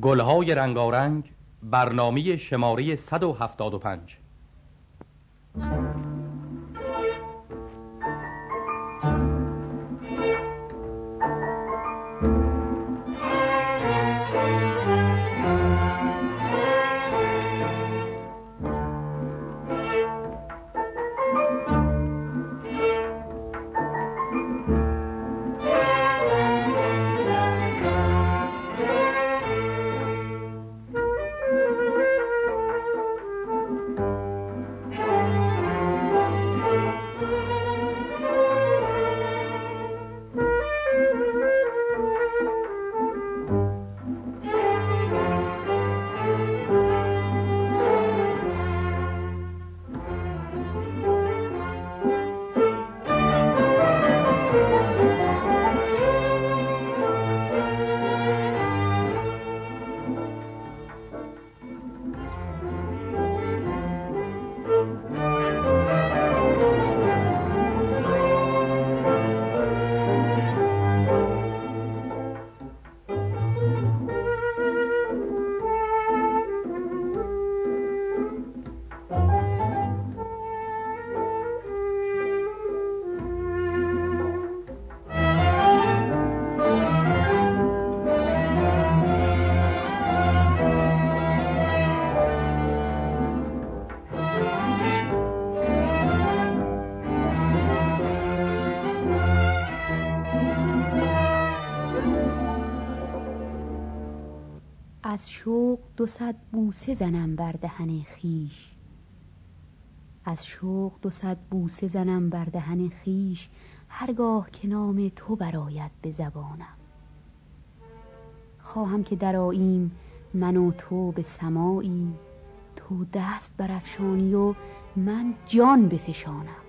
گلهای رنگارنگ برنامه شماره 175 شوق دو صد بوسه زنم بر دهن خیش از شوق دو صد بوسه زنم بر دهن خیش هرگاه که نام تو براید به زبانم. خواهم که دراییم من و تو به سمایی تو دست برافشانی و من جان بفشانم.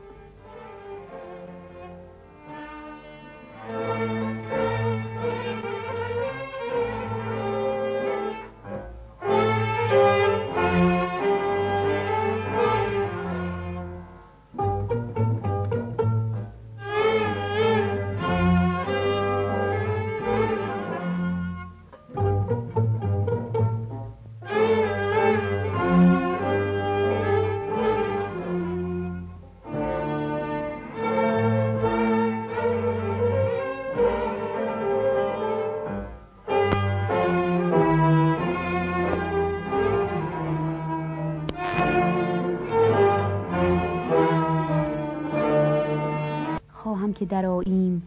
که دراییم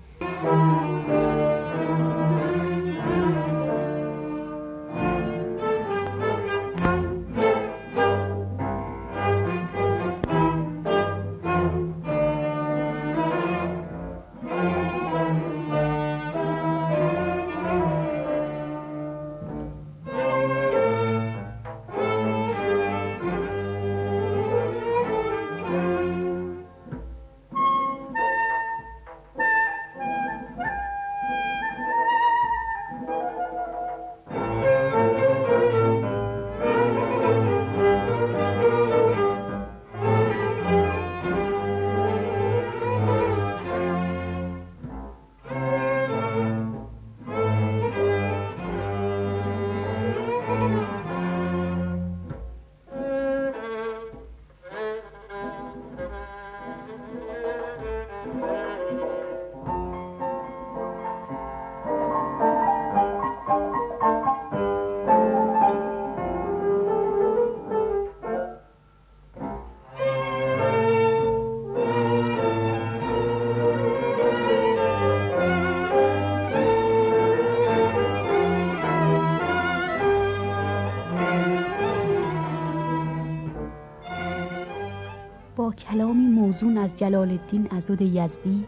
با کلامی موزون از جلال الدین عزد یزدی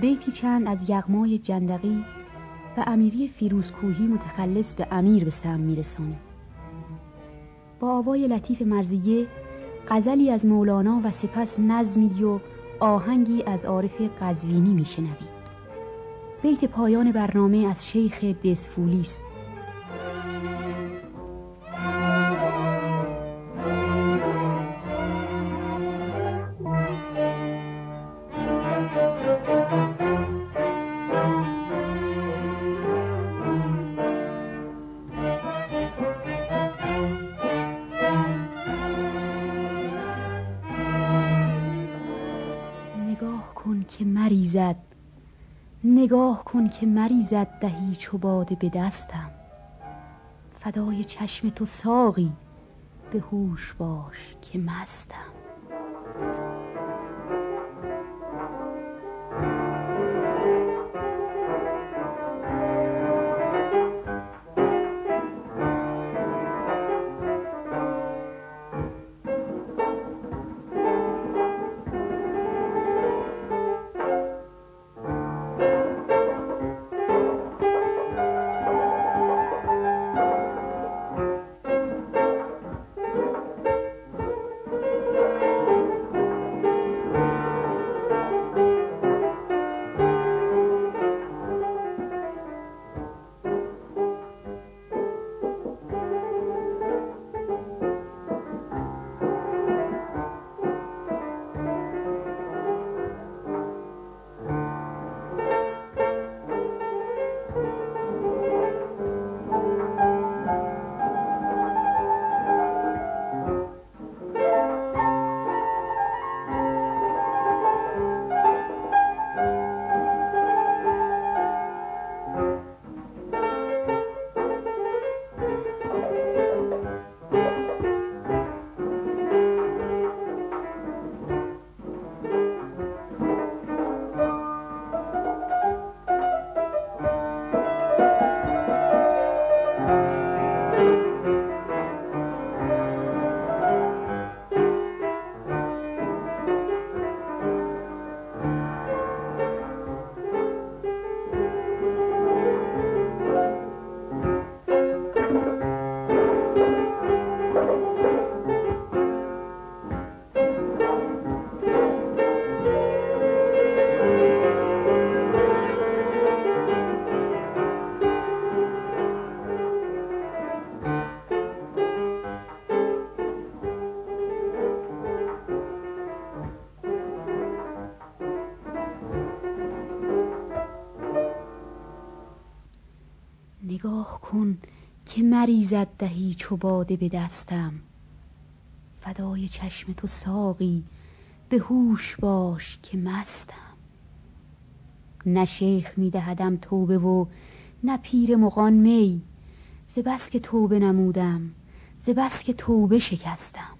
بیتی چند از یغمای جندقی و امیری فیروزکوهی متخلص به امیر به سم میرسانه. با آوای لطیف مرزیه غزلی از مولانا و سپس نظمی و آهنگی از عارف قزوینی میشنوید. بیت پایان برنامه از شیخ دسفولیست کن که مریزد دهی چو باده به دستم. فدای چشم تو ساقی به هوش باش که مستم. مریزد دهی چو باده به دستم. فدای چشم تو ساقی به هوش باش که مستم. نه شیخ میدهدم توبه و نه پیر مغان می. ز بس که توبه نمودم ز بس که توبه شکستم.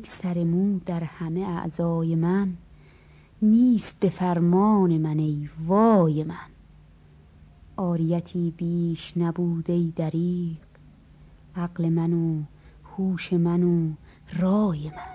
یک سر مو در همه اعضای من نیست به فرمان من ای وای من. آریتی بیش نبود ای دریق عقل من و هوش من و رای من.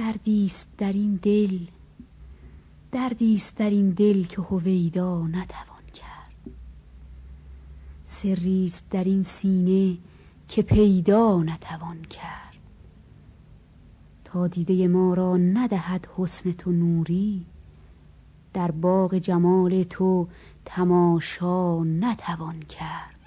دردی است در این دل دردی است در این دل که هویدا نتوان کرد. سری است در این سینه که پیدا نتوان کرد. تا دیده ما را ندهد حسن تو نوری در باغ جمال تو تماشا نتوان کرد.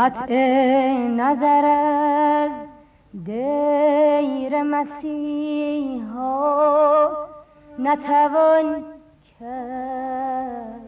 قطع نظر از دیر مسیحا نتوان کرد.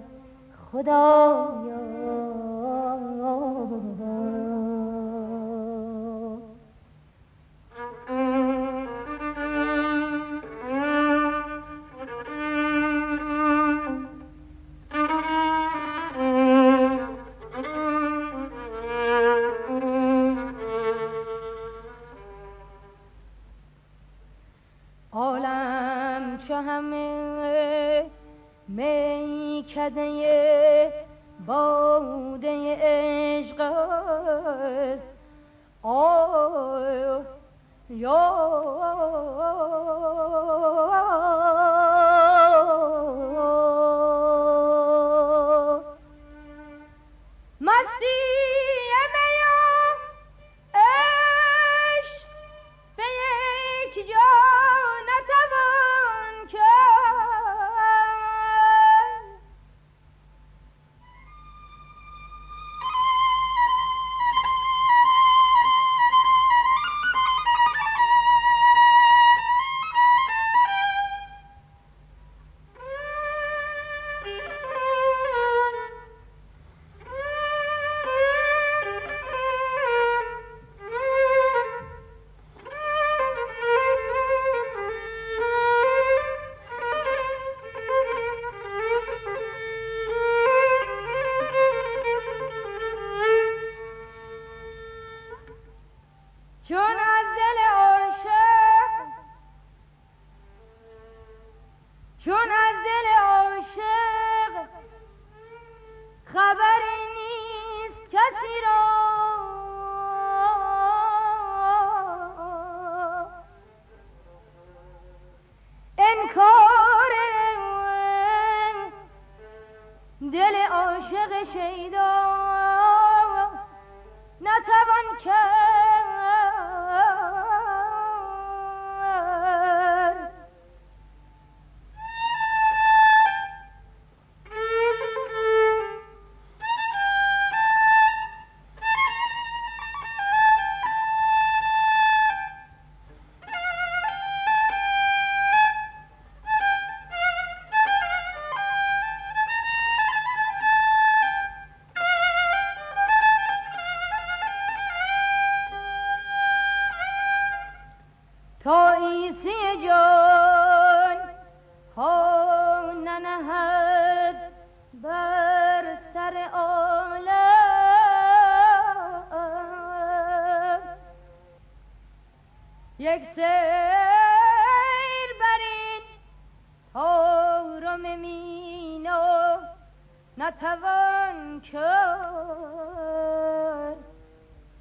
خدایا یک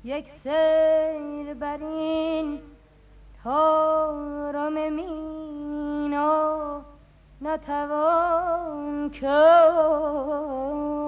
یک سیر برین تارم مینا نتوان کرد.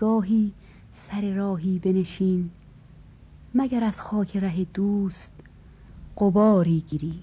نگاهی سر راهی بنشین. مگر از خاک ره دوست قباری گیری.